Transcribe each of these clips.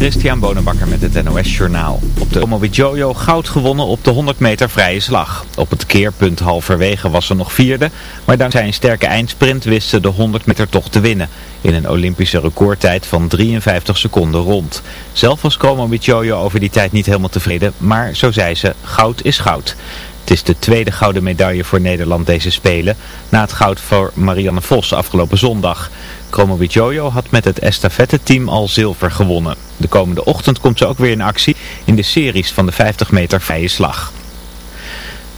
Christian Bonenbakker met het NOS Journaal. Op de Omowijojo goud gewonnen op de 100 meter vrije slag. Op het keerpunt halverwege was ze nog vierde, maar dankzij een sterke eindsprint wist ze de 100 meter toch te winnen. In een Olympische recordtijd van 53 seconden rond. Zelf was Omowijojo over die tijd niet helemaal tevreden, maar zo zei ze, goud is goud. Het is de tweede gouden medaille voor Nederland deze Spelen, na het goud voor Marianne Vos afgelopen zondag. Kromowidjojo had met het estafette-team al zilver gewonnen. De komende ochtend komt ze ook weer in actie in de series van de 50 meter vrije slag.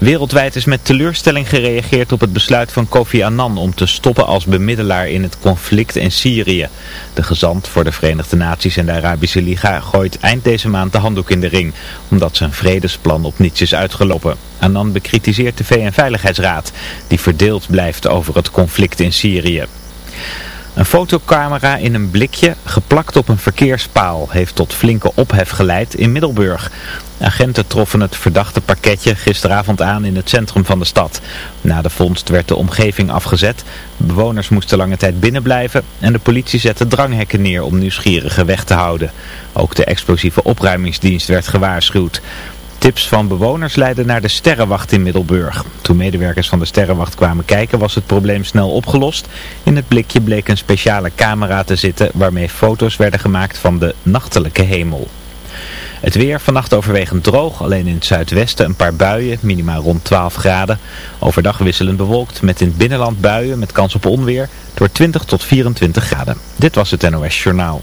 Wereldwijd is met teleurstelling gereageerd op het besluit van Kofi Annan om te stoppen als bemiddelaar in het conflict in Syrië. De gezant voor de Verenigde Naties en de Arabische Liga gooit eind deze maand de handdoek in de ring, omdat zijn vredesplan op niets is uitgelopen. Annan bekritiseert de VN-veiligheidsraad, die verdeeld blijft over het conflict in Syrië. Een fotocamera in een blikje, geplakt op een verkeerspaal, heeft tot flinke ophef geleid in Middelburg. Agenten troffen het verdachte pakketje gisteravond aan in het centrum van de stad. Na de vondst werd de omgeving afgezet. Bewoners moesten lange tijd binnenblijven en de politie zette dranghekken neer om nieuwsgierigen weg te houden. Ook de explosieve opruimingsdienst werd gewaarschuwd. Tips van bewoners leidden naar de Sterrenwacht in Middelburg. Toen medewerkers van de Sterrenwacht kwamen kijken was het probleem snel opgelost. In het blikje bleek een speciale camera te zitten waarmee foto's werden gemaakt van de nachtelijke hemel. Het weer vannacht overwegend droog, alleen in het zuidwesten een paar buien, minimaal rond 12 graden. Overdag wisselend bewolkt met in het binnenland buien met kans op onweer door 20 tot 24 graden. Dit was het NOS Journaal.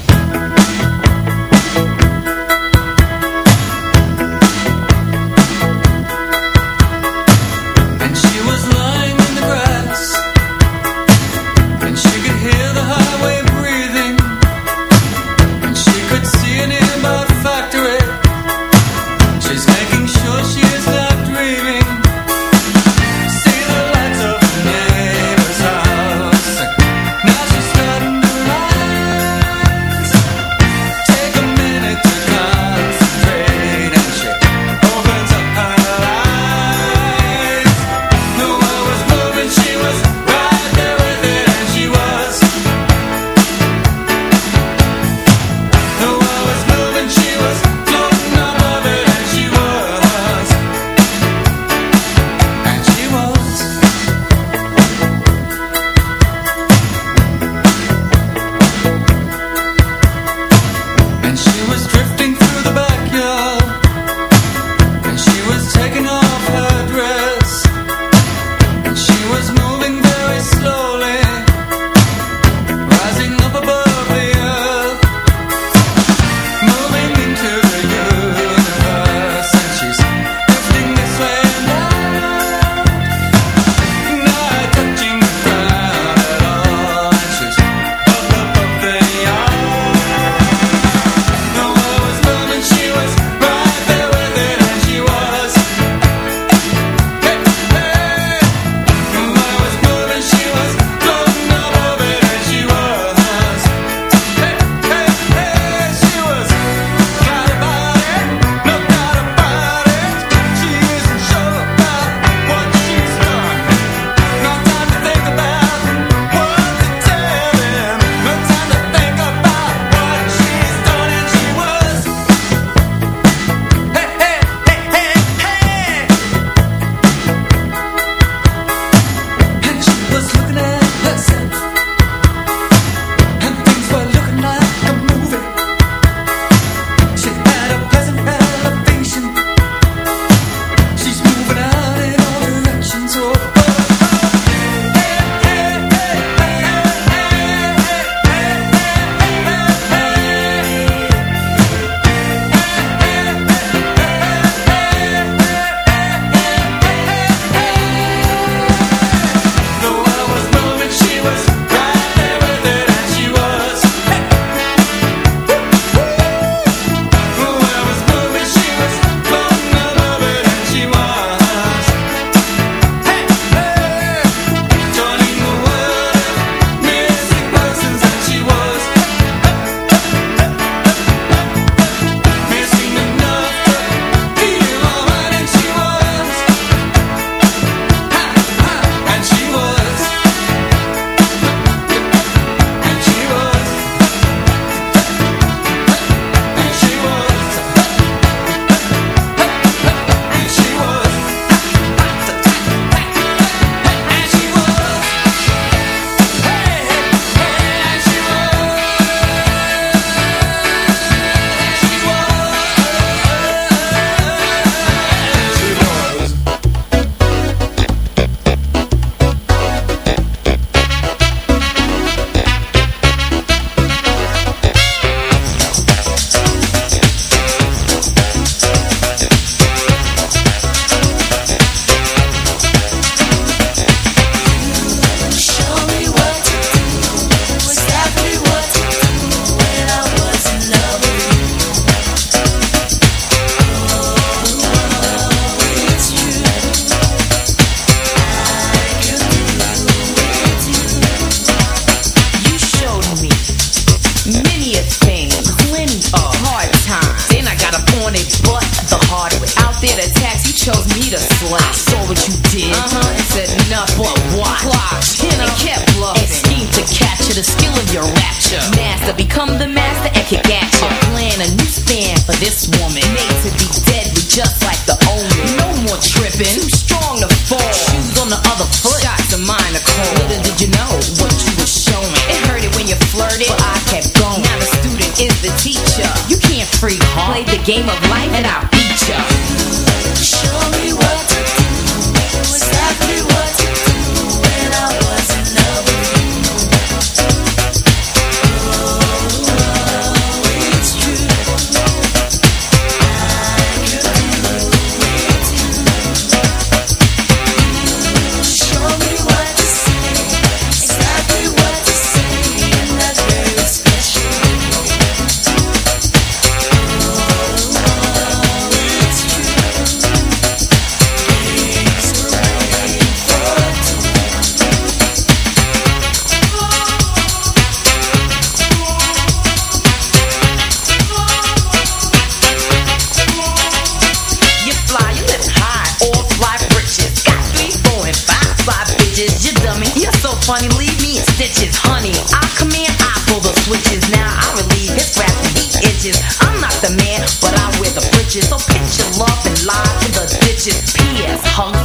money. I command, I pull the switches. Now I relieve his rap beat itches. I'm not the man, but I wear the britches. So pitch your love and lie to the ditches. P.S. Hunk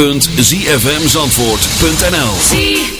www.zfmzandvoort.nl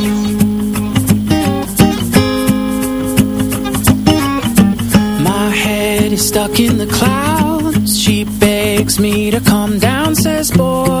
stuck in the clouds. She begs me to calm down, says boy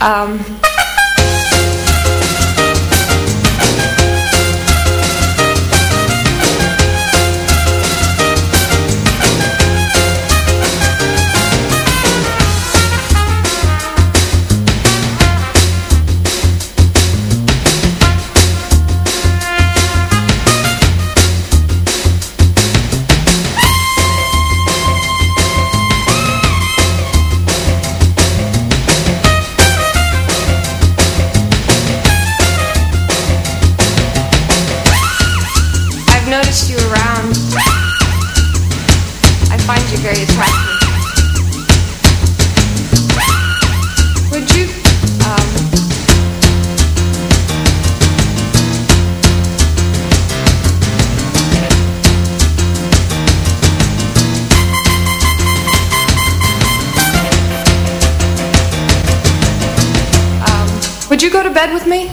Um, bed with me?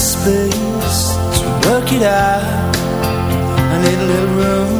space to work it out. I need a little room.